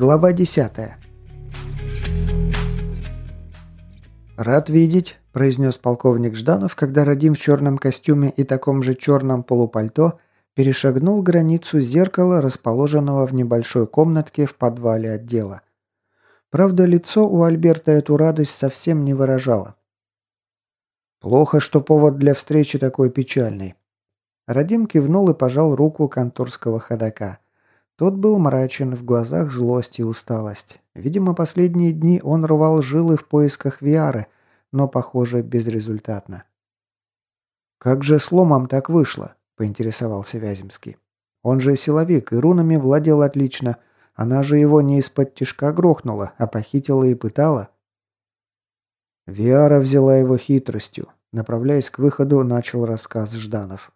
Глава 10. «Рад видеть», – произнес полковник Жданов, когда Радим в черном костюме и таком же черном полупальто перешагнул границу зеркала, расположенного в небольшой комнатке в подвале отдела. Правда, лицо у Альберта эту радость совсем не выражало. «Плохо, что повод для встречи такой печальный». Радим кивнул и пожал руку конторского ходока – тот был мрачен, в глазах злость и усталость. Видимо, последние дни он рвал жилы в поисках Виары, но, похоже, безрезультатно. «Как же с ломом так вышло?» – поинтересовался Вяземский. «Он же силовик и рунами владел отлично. Она же его не из-под тишка грохнула, а похитила и пытала». Виара взяла его хитростью. Направляясь к выходу, начал рассказ Жданов.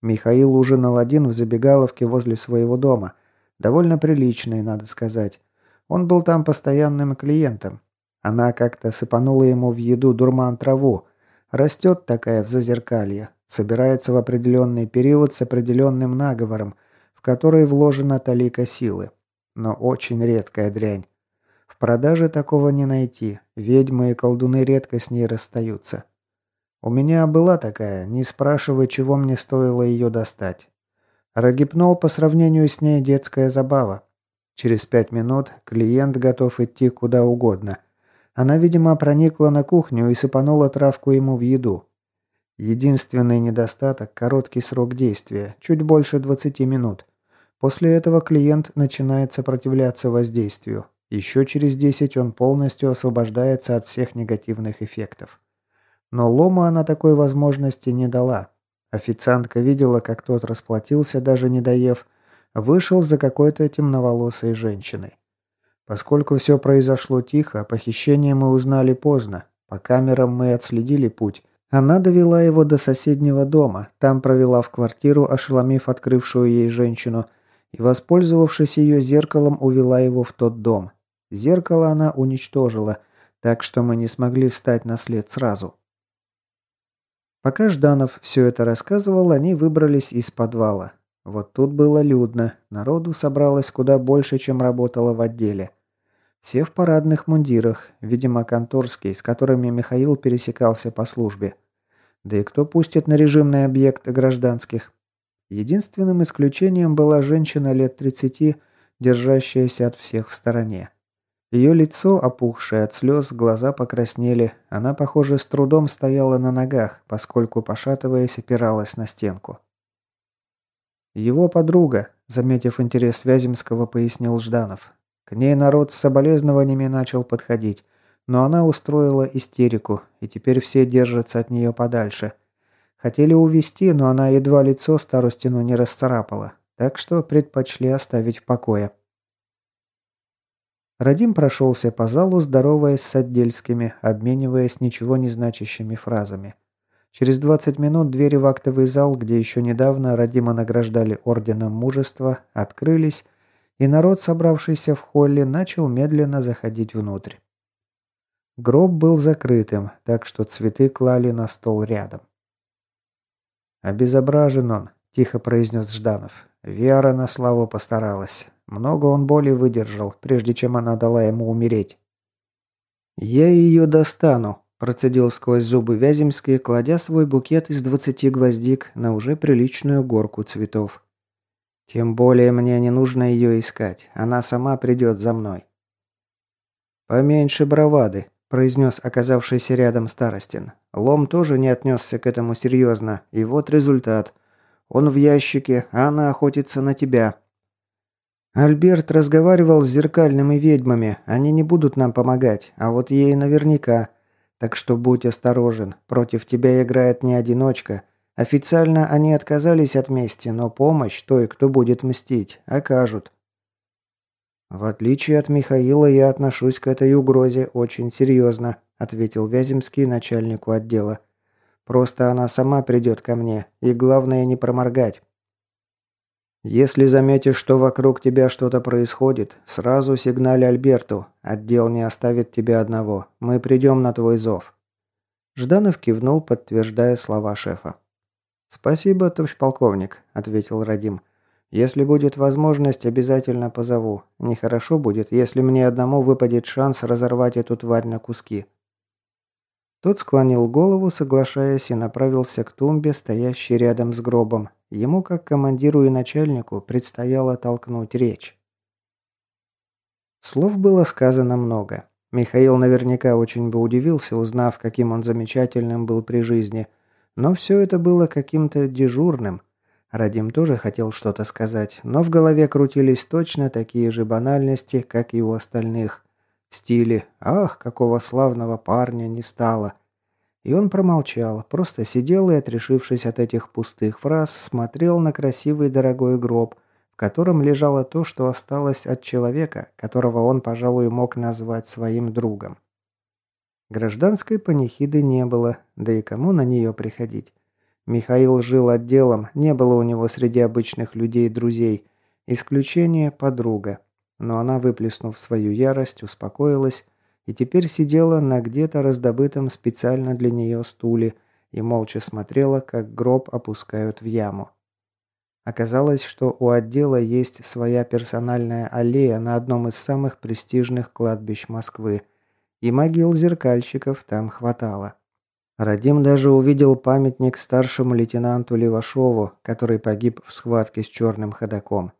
Михаил ужинал один в забегаловке возле своего дома – Довольно приличный, надо сказать. Он был там постоянным клиентом. Она как-то сыпанула ему в еду дурман траву. Растет такая в зазеркалье. Собирается в определенный период с определенным наговором, в который вложена талика силы. Но очень редкая дрянь. В продаже такого не найти. Ведьмы и колдуны редко с ней расстаются. У меня была такая, не спрашивай, чего мне стоило ее достать. Рогипнол по сравнению с ней детская забава. Через пять минут клиент готов идти куда угодно. Она, видимо, проникла на кухню и сыпанула травку ему в еду. Единственный недостаток – короткий срок действия, чуть больше 20 минут. После этого клиент начинает сопротивляться воздействию. Еще через 10 он полностью освобождается от всех негативных эффектов. Но Лому она такой возможности не дала. Официантка видела, как тот расплатился, даже не доев, вышел за какой-то темноволосой женщиной. Поскольку все произошло тихо, похищение мы узнали поздно. По камерам мы отследили путь. Она довела его до соседнего дома, там провела в квартиру, ошеломив открывшую ей женщину, и, воспользовавшись ее зеркалом, увела его в тот дом. Зеркало она уничтожила, так что мы не смогли встать на след сразу. Пока Жданов все это рассказывал, они выбрались из подвала. Вот тут было людно, народу собралось куда больше, чем работало в отделе. Все в парадных мундирах, видимо, конторские, с которыми Михаил пересекался по службе. Да и кто пустит на режимный объект гражданских? Единственным исключением была женщина лет 30, держащаяся от всех в стороне. Ее лицо, опухшее от слез, глаза покраснели. Она, похоже, с трудом стояла на ногах, поскольку, пошатываясь, опиралась на стенку. «Его подруга», — заметив интерес Вяземского, пояснил Жданов. К ней народ с соболезнованиями начал подходить, но она устроила истерику, и теперь все держатся от нее подальше. Хотели увести, но она едва лицо старостину не расцарапала, так что предпочли оставить в покое. Радим прошелся по залу, здороваясь с отдельскими, обмениваясь ничего не значащими фразами. Через 20 минут двери в актовый зал, где еще недавно Радима награждали Орденом Мужества, открылись, и народ, собравшийся в холле, начал медленно заходить внутрь. Гроб был закрытым, так что цветы клали на стол рядом. «Обезображен он», – тихо произнес Жданов. «Вера на славу постаралась. Много он боли выдержал, прежде чем она дала ему умереть. «Я ее достану», – процедил сквозь зубы Вяземский, кладя свой букет из двадцати гвоздик на уже приличную горку цветов. «Тем более мне не нужно ее искать, она сама придет за мной». «Поменьше бравады», – произнес оказавшийся рядом Старостин. Лом тоже не отнесся к этому серьезно, и вот результат. Он в ящике, а она охотится на тебя. Альберт разговаривал с зеркальными ведьмами. Они не будут нам помогать, а вот ей наверняка. Так что будь осторожен. Против тебя играет не одиночка. Официально они отказались от мести, но помощь той, кто будет мстить, окажут. В отличие от Михаила, я отношусь к этой угрозе очень серьезно, ответил Вяземский начальнику отдела. Просто она сама придет ко мне, и главное не проморгать. Если заметишь, что вокруг тебя что-то происходит, сразу сигнали Альберту. Отдел не оставит тебя одного. Мы придем на твой зов». Жданов кивнул, подтверждая слова шефа. «Спасибо, товарищ полковник», — ответил Радим. Если будет возможность, обязательно позову. Нехорошо будет, если мне одному выпадет шанс разорвать эту тварь на куски». Тот склонил голову, соглашаясь, и направился к тумбе, стоящей рядом с гробом. Ему, как командиру и начальнику, предстояло толкнуть речь. Слов было сказано много. Михаил наверняка очень бы удивился, узнав, каким он замечательным был при жизни. Но все это было каким-то дежурным – Радим тоже хотел что-то сказать, но в голове крутились точно такие же банальности, как и у остальных. В стиле «Ах, какого славного парня не стало!» И он промолчал, просто сидел и, отрешившись от этих пустых фраз, смотрел на красивый дорогой гроб, в котором лежало то, что осталось от человека, которого он, пожалуй, мог назвать своим другом. Гражданской панихиды не было, да и кому на нее приходить. Михаил жил отделом, не было у него среди обычных людей друзей. Исключение – подруга. Но она, выплеснув свою ярость, успокоилась и теперь сидела на где-то раздобытом специально для нее стуле и молча смотрела, как гроб опускают в яму. Оказалось, что у отдела есть своя персональная аллея на одном из самых престижных кладбищ Москвы, и могил зеркальщиков там хватало. Радим даже увидел памятник старшему лейтенанту Левашову, который погиб в схватке с черным ходаком.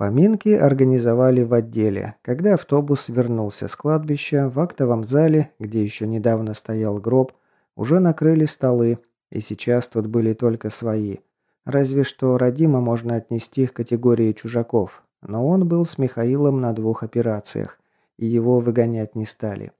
Поминки организовали в отделе. Когда автобус вернулся с кладбища, в актовом зале, где еще недавно стоял гроб, уже накрыли столы, и сейчас тут были только свои. Разве что Радима можно отнести к категории чужаков, но он был с Михаилом на двух операциях, и его выгонять не стали.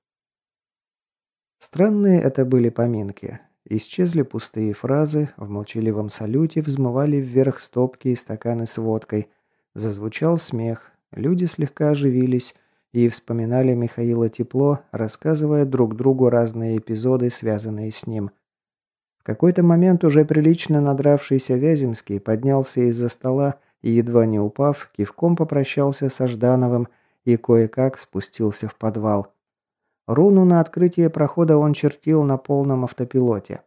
Странные это были поминки. Исчезли пустые фразы, в молчаливом салюте взмывали вверх стопки и стаканы с водкой. Зазвучал смех, люди слегка оживились и вспоминали Михаила тепло, рассказывая друг другу разные эпизоды, связанные с ним. В какой-то момент уже прилично надравшийся Вяземский поднялся из-за стола и, едва не упав, кивком попрощался со Ждановым и кое-как спустился в подвал. Руну на открытие прохода он чертил на полном автопилоте.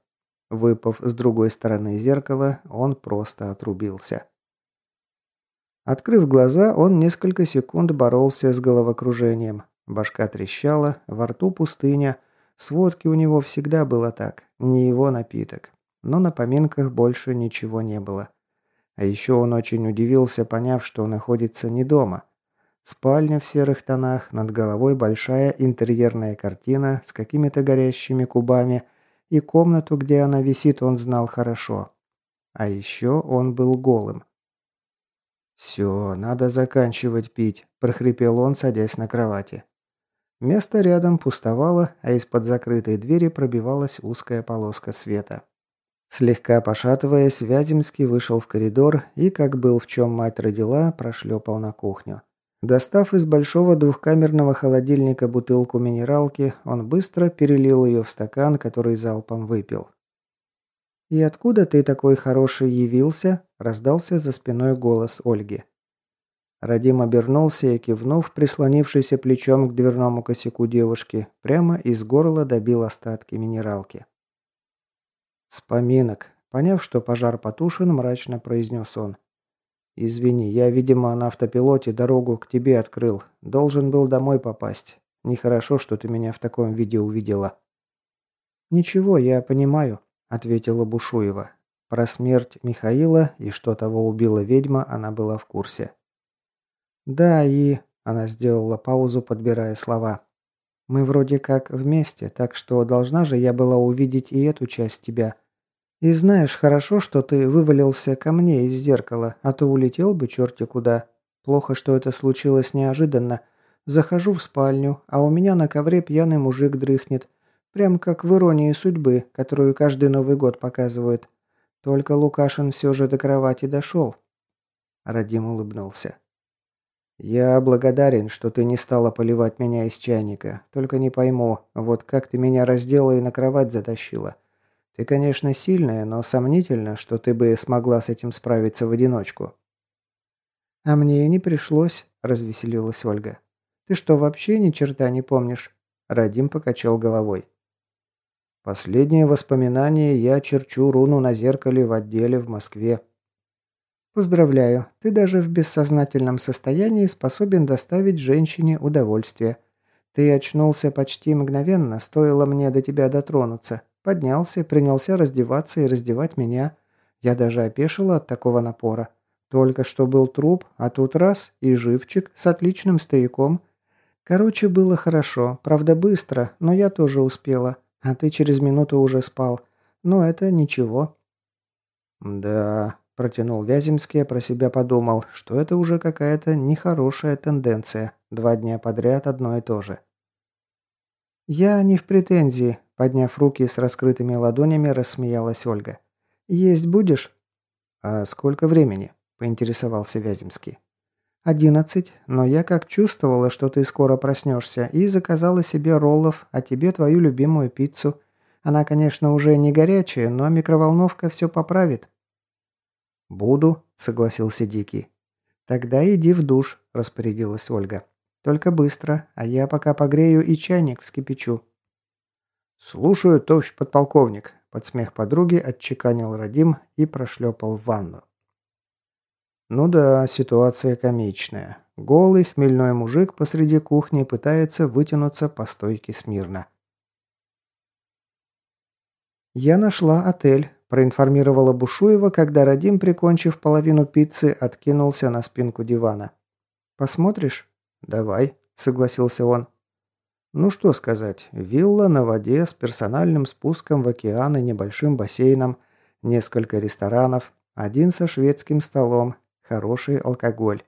Выпав с другой стороны зеркала, он просто отрубился. Открыв глаза, он несколько секунд боролся с головокружением. Башка трещала, во рту пустыня. С водки у него всегда было так, не его напиток. Но на поминках больше ничего не было. А еще он очень удивился, поняв, что находится не дома – Спальня в серых тонах, над головой большая интерьерная картина с какими-то горящими кубами, и комнату, где она висит, он знал хорошо. А еще он был голым. «Все, надо заканчивать пить», – прохрипел он, садясь на кровати. Место рядом пустовало, а из-под закрытой двери пробивалась узкая полоска света. Слегка пошатываясь, Вяземский вышел в коридор и, как был в чем мать родила, прошлепал на кухню. Достав из большого двухкамерного холодильника бутылку минералки, он быстро перелил ее в стакан, который залпом выпил. «И откуда ты такой хороший явился?» – раздался за спиной голос Ольги. Радим обернулся и, кивнув, прислонившийся плечом к дверному косяку девушки, прямо из горла добил остатки минералки. «С поминок», поняв, что пожар потушен, мрачно произнес он. «Извини, я, видимо, на автопилоте дорогу к тебе открыл. Должен был домой попасть. Нехорошо, что ты меня в таком виде увидела». «Ничего, я понимаю», — ответила Бушуева. Про смерть Михаила и что того убила ведьма она была в курсе. «Да, и...» — она сделала паузу, подбирая слова. «Мы вроде как вместе, так что должна же я была увидеть и эту часть тебя. И знаешь, хорошо, что ты вывалился ко мне из зеркала, а то улетел бы черти куда. Плохо, что это случилось неожиданно. Захожу в спальню, а у меня на ковре пьяный мужик дрыхнет. Прям как в иронии судьбы, которую каждый Новый год показывают. Только Лукашин все же до кровати дошел. Радим улыбнулся. «Я благодарен, что ты не стала поливать меня из чайника. Только не пойму, вот как ты меня раздела и на кровать затащила. Ты, конечно, сильная, но сомнительно, что ты бы смогла с этим справиться в одиночку». «А мне и не пришлось», – развеселилась Ольга. «Ты что, вообще ни черта не помнишь?» Радим покачал головой. «Последнее воспоминание я черчу руну на зеркале в отделе в Москве». Поздравляю, ты даже в бессознательном состоянии способен доставить женщине удовольствие. Ты очнулся почти мгновенно, стоило мне до тебя дотронуться. Поднялся, принялся раздеваться и раздевать меня. Я даже опешила от такого напора. Только что был труп, а тут раз и живчик с отличным стояком. Короче, было хорошо, правда быстро, но я тоже успела, а ты через минуту уже спал. Но это ничего. Да, Протянул Вяземский, а про себя подумал, что это уже какая-то нехорошая тенденция. Два дня подряд одно и то же. «Я не в претензии», – подняв руки с раскрытыми ладонями, рассмеялась Ольга. «Есть будешь?» «А сколько времени?» – поинтересовался Вяземский. «Одиннадцать, но я как чувствовала, что ты скоро проснешься, и заказала себе роллов, а тебе твою любимую пиццу. Она, конечно, уже не горячая, но микроволновка все поправит». «Буду», — согласился Дикий. «Тогда иди в душ», — распорядилась Ольга. «Только быстро, а я пока погрею и чайник вскипячу». «Слушаю, товарищ подполковник», — под смех подруги отчеканил Радим и прошлепал в ванну. Ну да, ситуация комичная. Голый хмельной мужик посреди кухни пытается вытянуться по стойке смирно. «Я нашла отель», проинформировала Бушуева, когда Радим, прикончив половину пиццы, откинулся на спинку дивана. «Посмотришь?» «Давай», — согласился он. Ну что сказать, вилла на воде с персональным спуском в океан и небольшим бассейном, несколько ресторанов, один со шведским столом, хороший алкоголь.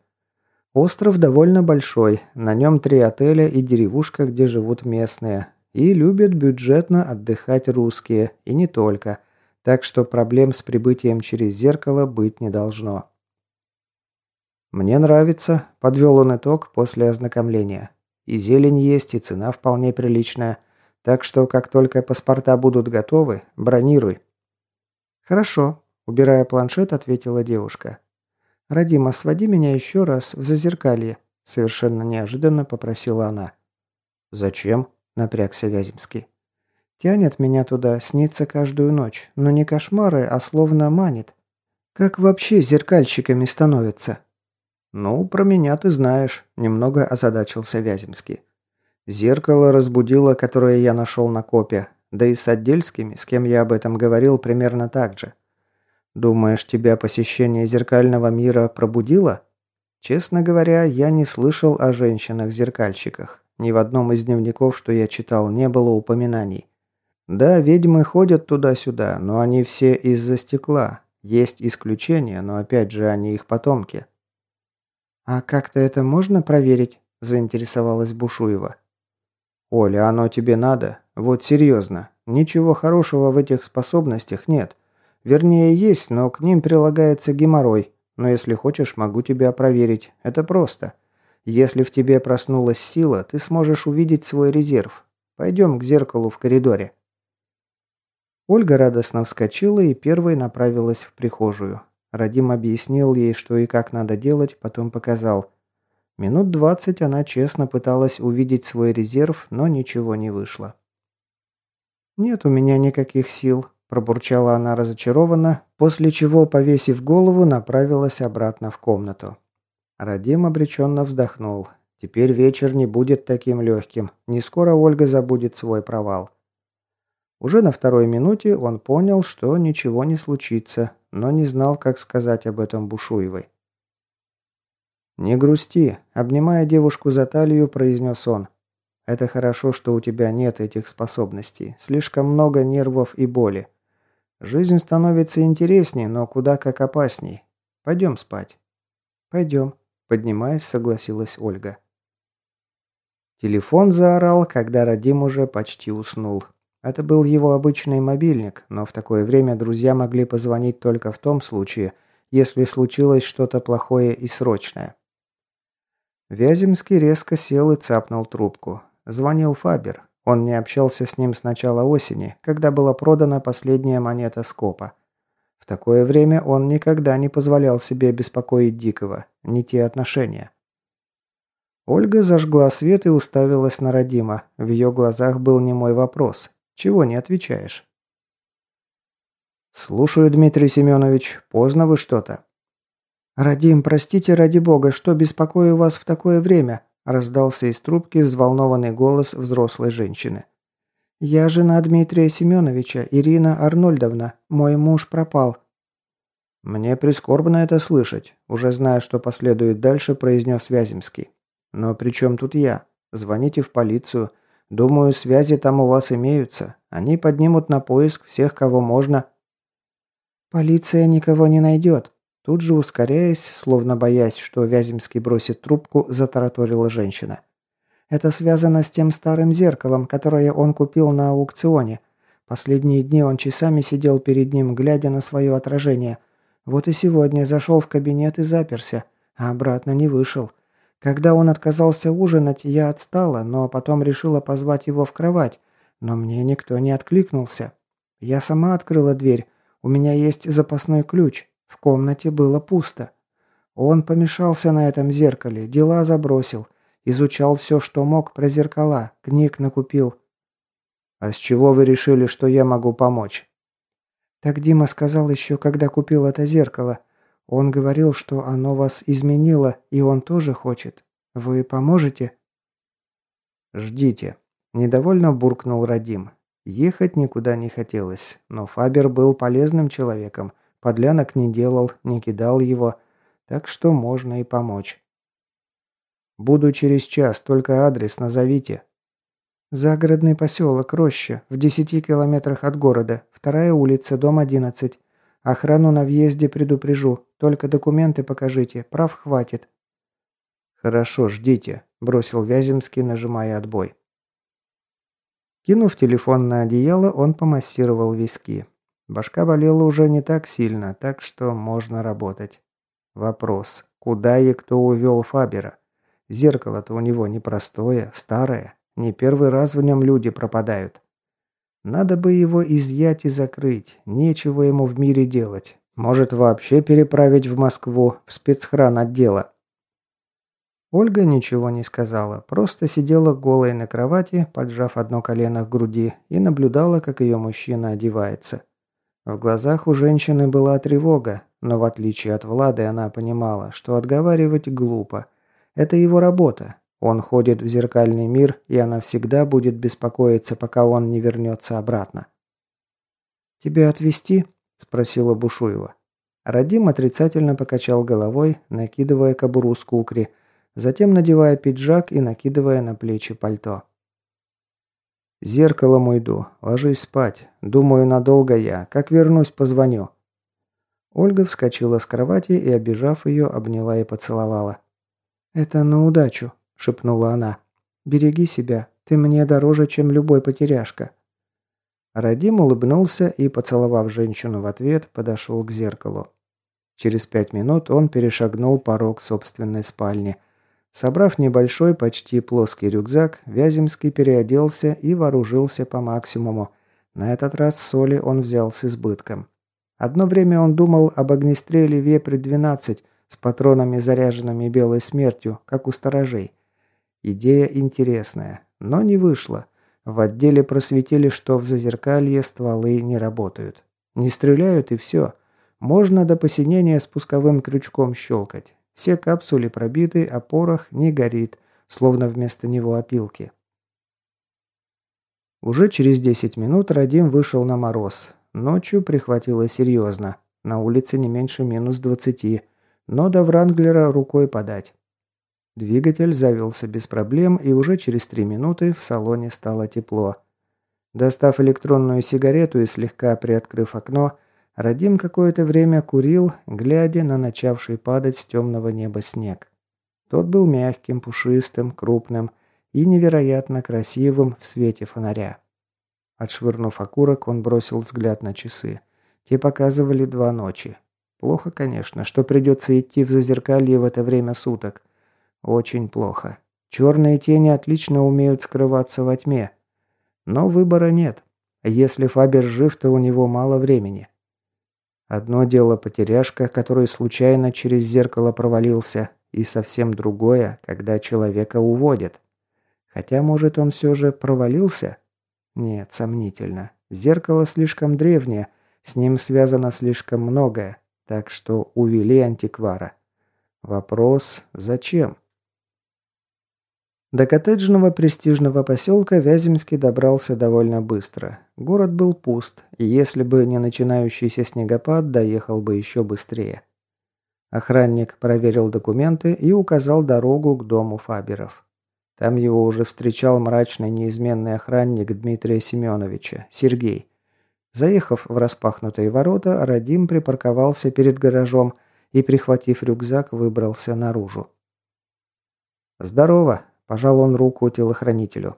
Остров довольно большой, на нем три отеля и деревушка, где живут местные. И любят бюджетно отдыхать русские, и не только так что проблем с прибытием через зеркало быть не должно. «Мне нравится», – подвел он итог после ознакомления. «И зелень есть, и цена вполне приличная. Так что, как только паспорта будут готовы, бронируй». «Хорошо», – убирая планшет, ответила девушка. «Радима, своди меня еще раз в зазеркалье», – совершенно неожиданно попросила она. «Зачем?» – напрягся Вяземский. Тянет меня туда, снится каждую ночь. Но не кошмары, а словно манит. Как вообще зеркальщиками становятся? Ну, про меня ты знаешь, немного озадачился Вяземский. Зеркало разбудило, которое я нашел на копе. Да и с отдельскими, с кем я об этом говорил, примерно так же. Думаешь, тебя посещение зеркального мира пробудило? Честно говоря, я не слышал о женщинах-зеркальщиках. Ни в одном из дневников, что я читал, не было упоминаний. Да, ведьмы ходят туда-сюда, но они все из-за стекла. Есть исключения, но опять же они их потомки. «А как-то это можно проверить?» – заинтересовалась Бушуева. «Оля, оно тебе надо? Вот серьезно. Ничего хорошего в этих способностях нет. Вернее, есть, но к ним прилагается геморрой. Но если хочешь, могу тебя проверить. Это просто. Если в тебе проснулась сила, ты сможешь увидеть свой резерв. Пойдем к зеркалу в коридоре». Ольга радостно вскочила и первой направилась в прихожую. Радим объяснил ей, что и как надо делать, потом показал. Минут двадцать она честно пыталась увидеть свой резерв, но ничего не вышло. «Нет у меня никаких сил», – пробурчала она разочарованно, после чего, повесив голову, направилась обратно в комнату. Радим обреченно вздохнул. Теперь вечер не будет таким легким. Не скоро Ольга забудет свой провал. Уже на второй минуте он понял, что ничего не случится, но не знал, как сказать об этом Бушуевой. «Не грусти», – обнимая девушку за талию, произнес он. «Это хорошо, что у тебя нет этих способностей. Слишком много нервов и боли. Жизнь становится интересней, но куда как опасней. Пойдем спать». «Пойдем», – поднимаясь, согласилась Ольга. Телефон заорал, когда Радим уже почти уснул. Это был его обычный мобильник, но в такое время друзья могли позвонить только в том случае, если случилось что-то плохое и срочное. Вяземский резко сел и цапнул трубку. Звонил Фабер. Он не общался с ним с начала осени, когда была продана последняя монета Скопа. В такое время он никогда не позволял себе беспокоить Дикого, не те отношения. Ольга зажгла свет и уставилась на Родима. В ее глазах был немой вопрос. Чего не отвечаешь?» «Слушаю, Дмитрий Семенович. Поздно вы что-то». «Радим, простите ради бога, что беспокою вас в такое время?» Раздался из трубки взволнованный голос взрослой женщины. «Я жена Дмитрия Семеновича, Ирина Арнольдовна. Мой муж пропал». «Мне прискорбно это слышать», уже зная, что последует дальше, произнес Вяземский. «Но при чем тут я? Звоните в полицию. Думаю, связи там у вас имеются. Они поднимут на поиск всех, кого можно». «Полиция никого не найдет», Тут же, ускоряясь, словно боясь, что Вяземский бросит трубку, затараторила женщина. «Это связано с тем старым зеркалом, которое он купил на аукционе. Последние дни он часами сидел перед ним, глядя на свое отражение. Вот и сегодня зашел в кабинет и заперся, а обратно не вышел. Когда он отказался ужинать, я отстала, но потом решила позвать его в кровать, но мне никто не откликнулся. Я сама открыла дверь, у меня есть запасной ключ, в комнате было пусто. Он помешался на этом зеркале, дела забросил. Изучал все, что мог про зеркала, книг накупил. «А с чего вы решили, что я могу помочь?» Так Дима сказал еще, когда купил это зеркало. Он говорил, что оно вас изменило, и он тоже хочет. Вы поможете?» «Ждите», – недовольно буркнул Радим. Ехать никуда не хотелось, но Фабер был полезным человеком – Подлянок не делал, не кидал его, так что можно и помочь. «Буду через час, только адрес назовите». «Загородный поселок, Роща, в десяти километрах от города, вторая улица, дом 11. Охрану на въезде предупрежу, только документы покажите, прав хватит». «Хорошо, ждите», – бросил Вяземский, нажимая отбой. Кинув телефон на одеяло, он помассировал виски. Башка болела уже не так сильно, так что можно работать. Вопрос, куда и кто увел Фабера? Зеркало-то у него непростое, старое. Не первый раз в нем люди пропадают. Надо бы его изъять и закрыть. Нечего ему в мире делать. Может, вообще переправить в Москву, в спецхран отдела. Ольга ничего не сказала, просто сидела голой на кровати, поджав одно колено к груди, и наблюдала, как ее мужчина одевается. В глазах у женщины была тревога, но в отличие от Влады она понимала, что отговаривать глупо. Это его работа. Он ходит в зеркальный мир, и она всегда будет беспокоиться, пока он не вернется обратно. «Тебя отвезти?» – спросила Бушуева. Радим отрицательно покачал головой, накидывая кобуру с кукри, затем надевая пиджак и накидывая на плечи пальто. «Зеркалом уйду. Ложись спать. Думаю, надолго я. Как вернусь, позвоню». Ольга вскочила с кровати и, обижав ее, обняла и поцеловала. «Это на удачу», – шепнула она. «Береги себя. Ты мне дороже, чем любой потеряшка». Радим улыбнулся и, поцеловав женщину в ответ, подошел к зеркалу. Через пять минут он перешагнул порог собственной спальни – Собрав небольшой, почти плоский рюкзак, Вяземский переоделся и вооружился по максимуму. На этот раз соли он взял с избытком. Одно время он думал об огнестреле Вепрь-12 с патронами, заряженными белой смертью, как у сторожей. Идея интересная, но не вышла. В отделе просветили, что в зазеркалье стволы не работают. Не стреляют и все. Можно до посинения спусковым крючком щелкать. Все капсули пробиты, а порох не горит, словно вместо него опилки. Уже через 10 минут Радим вышел на мороз. Ночью прихватило серьезно. На улице не меньше минус 20, но до Вранглера рукой подать. Двигатель завелся без проблем, и уже через 3 минуты в салоне стало тепло. Достав электронную сигарету и слегка приоткрыв окно, Радим какое-то время курил, глядя на начавший падать с темного неба снег. Тот был мягким, пушистым, крупным и невероятно красивым в свете фонаря. Отшвырнув окурок, он бросил взгляд на часы. Те показывали два ночи. Плохо, конечно, что придется идти в зазеркалье в это время суток. Очень плохо. Черные тени отлично умеют скрываться во тьме. Но выбора нет. Если Фабер жив, то у него мало времени. Одно дело потеряшка, который случайно через зеркало провалился, и совсем другое, когда человека уводят. Хотя, может, он все же провалился? Нет, сомнительно. Зеркало слишком древнее, с ним связано слишком многое, так что увели антиквара. Вопрос «Зачем?». До коттеджного престижного поселка Вяземский добрался довольно быстро. Город был пуст, и если бы не начинающийся снегопад, доехал бы еще быстрее. Охранник проверил документы и указал дорогу к дому Фаберов. Там его уже встречал мрачный неизменный охранник Дмитрия Семеновича, Сергей. Заехав в распахнутые ворота, Радим припарковался перед гаражом и, прихватив рюкзак, выбрался наружу. «Здорово!» Пожал он руку телохранителю.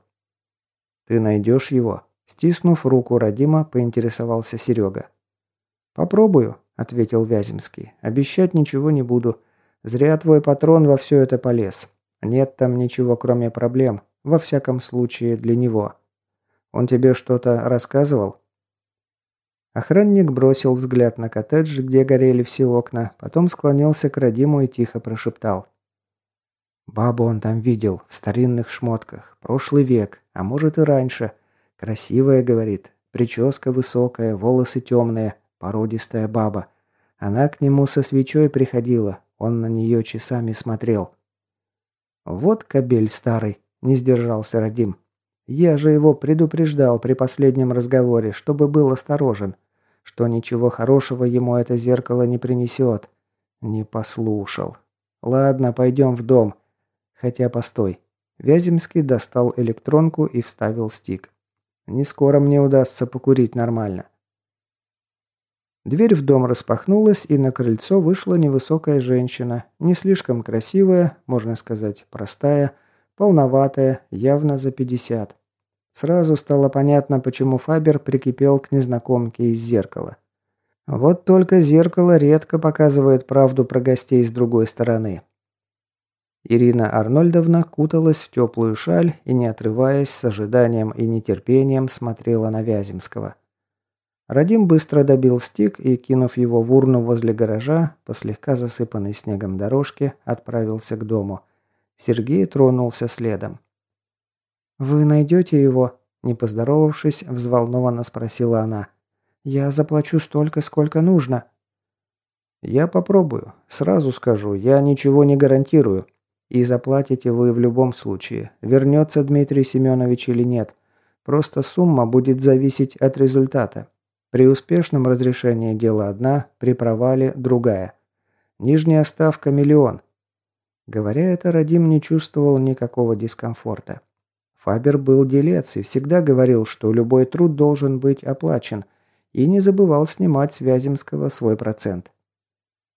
«Ты найдешь его?» Стиснув руку Радима, поинтересовался Серега. «Попробую», — ответил Вяземский. «Обещать ничего не буду. Зря твой патрон во все это полез. Нет там ничего, кроме проблем. Во всяком случае, для него. Он тебе что-то рассказывал?» Охранник бросил взгляд на коттедж, где горели все окна, потом склонился к Радиму и тихо прошептал. Бабу он там видел, в старинных шмотках. Прошлый век, а может и раньше. Красивая, говорит. Прическа высокая, волосы темные, породистая баба. Она к нему со свечой приходила, он на нее часами смотрел. «Вот кобель старый», — не сдержался Радим. «Я же его предупреждал при последнем разговоре, чтобы был осторожен, что ничего хорошего ему это зеркало не принесет. Не послушал. Ладно, пойдем в дом. Хотя, постой. Вяземский достал электронку и вставил стик. Не скоро мне удастся покурить нормально. Дверь в дом распахнулась, и на крыльцо вышла невысокая женщина, не слишком красивая, можно сказать, простая, полноватая, явно за 50. Сразу стало понятно, почему Фабер прикипел к незнакомке из зеркала. Вот только зеркало редко показывает правду про гостей с другой стороны. Ирина Арнольдовна куталась в теплую шаль и, не отрываясь, с ожиданием и нетерпением смотрела на Вяземского. Радим быстро добил стик и, кинув его в урну возле гаража, по слегка засыпанной снегом дорожке, отправился к дому. Сергей тронулся следом. «Вы найдете его?» Не поздоровавшись, взволнованно спросила она. «Я заплачу столько, сколько нужно». «Я попробую. Сразу скажу, я ничего не гарантирую», и заплатите вы в любом случае, вернется Дмитрий Семенович или нет. Просто сумма будет зависеть от результата. При успешном разрешении дела одна, при провале другая. Нижняя ставка – миллион. Говоря это, Радим не чувствовал никакого дискомфорта. Фабер был делец и всегда говорил, что любой труд должен быть оплачен, и не забывал снимать с Вяземского свой процент.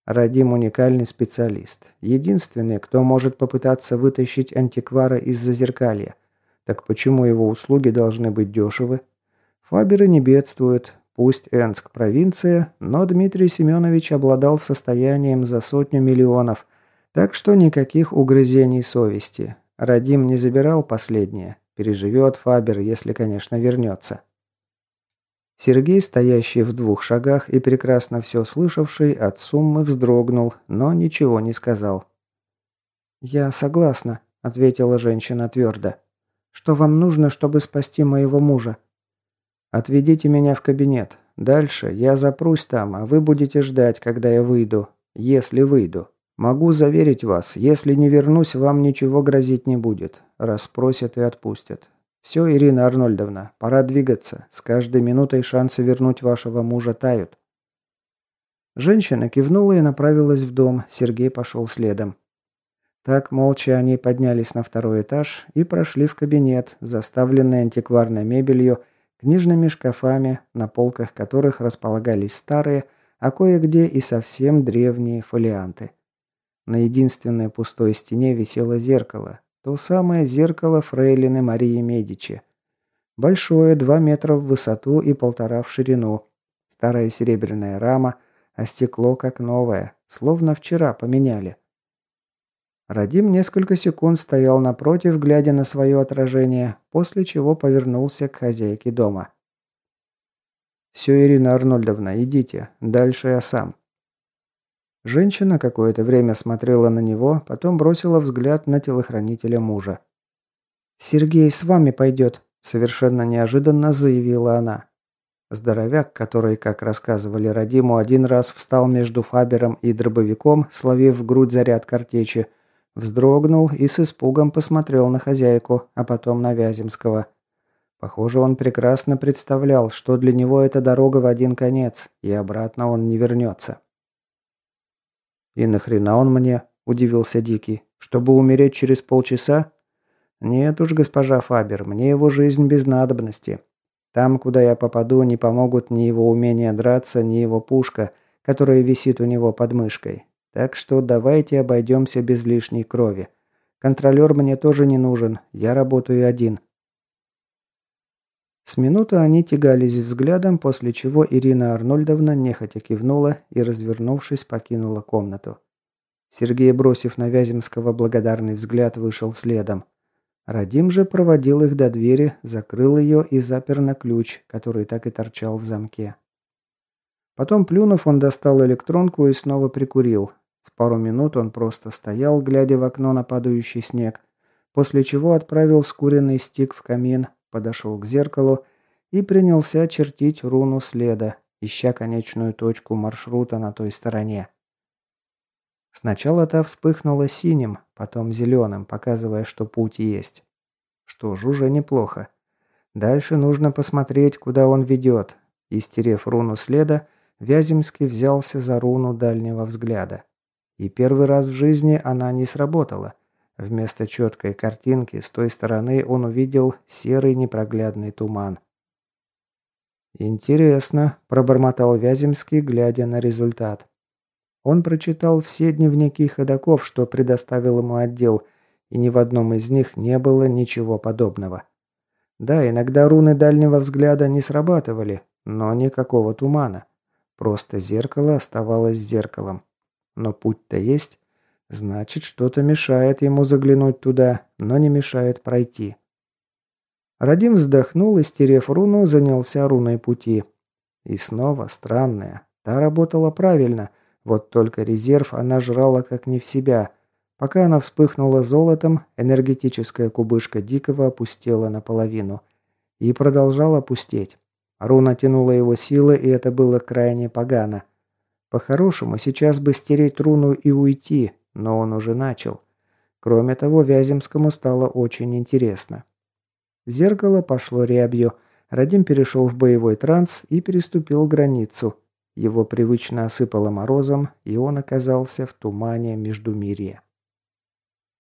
Радим уникальный специалист. Единственный, кто может попытаться вытащить антиквара из зазеркалья. Так почему его услуги должны быть дешевы? Фаберы не бедствуют. Пусть Энск провинция, но Дмитрий Семенович обладал состоянием за сотню миллионов. Так что никаких угрызений совести. Радим не забирал последнее. Переживет Фабер, если, конечно, вернется. Сергей, стоящий в двух шагах и прекрасно все слышавший, от суммы вздрогнул, но ничего не сказал. «Я согласна», — ответила женщина твердо. «Что вам нужно, чтобы спасти моего мужа?» «Отведите меня в кабинет. Дальше я запрусь там, а вы будете ждать, когда я выйду. Если выйду. Могу заверить вас, если не вернусь, вам ничего грозить не будет. Расспросят и отпустят. «Все, Ирина Арнольдовна, пора двигаться. С каждой минутой шансы вернуть вашего мужа тают». Женщина кивнула и направилась в дом. Сергей пошел следом. Так молча они поднялись на второй этаж и прошли в кабинет, заставленный антикварной мебелью, книжными шкафами, на полках которых располагались старые, а кое-где и совсем древние фолианты. На единственной пустой стене висело зеркало, то самое зеркало фрейлины Марии Медичи. Большое, два метра в высоту и полтора в ширину. Старая серебряная рама, а стекло как новое, словно вчера поменяли. Радим несколько секунд стоял напротив, глядя на свое отражение, после чего повернулся к хозяйке дома. «Все, Ирина Арнольдовна, идите. Дальше я сам». Женщина какое-то время смотрела на него, потом бросила взгляд на телохранителя мужа. «Сергей с вами пойдет», – совершенно неожиданно заявила она. Здоровяк, который, как рассказывали Радиму, один раз встал между Фабером и дробовиком, словив в грудь заряд картечи, вздрогнул и с испугом посмотрел на хозяйку, а потом на Вяземского. Похоже, он прекрасно представлял, что для него это дорога в один конец, и обратно он не вернется. «И нахрена он мне?» – удивился Дикий. «Чтобы умереть через полчаса?» «Нет уж, госпожа Фабер, мне его жизнь без надобности. Там, куда я попаду, не помогут ни его умение драться, ни его пушка, которая висит у него под мышкой. Так что давайте обойдемся без лишней крови. Контролер мне тоже не нужен, я работаю один». С минуты они тягались взглядом, после чего Ирина Арнольдовна нехотя кивнула и, развернувшись, покинула комнату. Сергей, бросив на Вяземского благодарный взгляд, вышел следом. Радим же проводил их до двери, закрыл ее и запер на ключ, который так и торчал в замке. Потом, плюнув, он достал электронку и снова прикурил. С пару минут он просто стоял, глядя в окно на падающий снег, после чего отправил скуренный стик в камин, подошел к зеркалу и принялся чертить руну следа, ища конечную точку маршрута на той стороне. Сначала та вспыхнула синим, потом зеленым, показывая, что путь есть. Что ж, уже неплохо. Дальше нужно посмотреть, куда он ведет. Истерев руну следа, Вяземский взялся за руну дальнего взгляда. И первый раз в жизни она не сработала. Вместо четкой картинки с той стороны он увидел серый непроглядный туман. «Интересно», – пробормотал Вяземский, глядя на результат. Он прочитал все дневники ходаков, что предоставил ему отдел, и ни в одном из них не было ничего подобного. Да, иногда руны дальнего взгляда не срабатывали, но никакого тумана. Просто зеркало оставалось зеркалом. Но путь-то есть. Значит, что-то мешает ему заглянуть туда, но не мешает пройти. Радим вздохнул и, стерев руну, занялся руной пути. И снова странная. Та работала правильно – вот только резерв она жрала как не в себя. Пока она вспыхнула золотом, энергетическая кубышка Дикого опустела наполовину. И продолжала пустеть. Руна тянула его силы, и это было крайне погано. По-хорошему, сейчас бы стереть руну и уйти, но он уже начал. Кроме того, Вяземскому стало очень интересно. Зеркало пошло рябью. Радим перешел в боевой транс и переступил границу. Его привычно осыпало морозом, и он оказался в тумане Междумирья.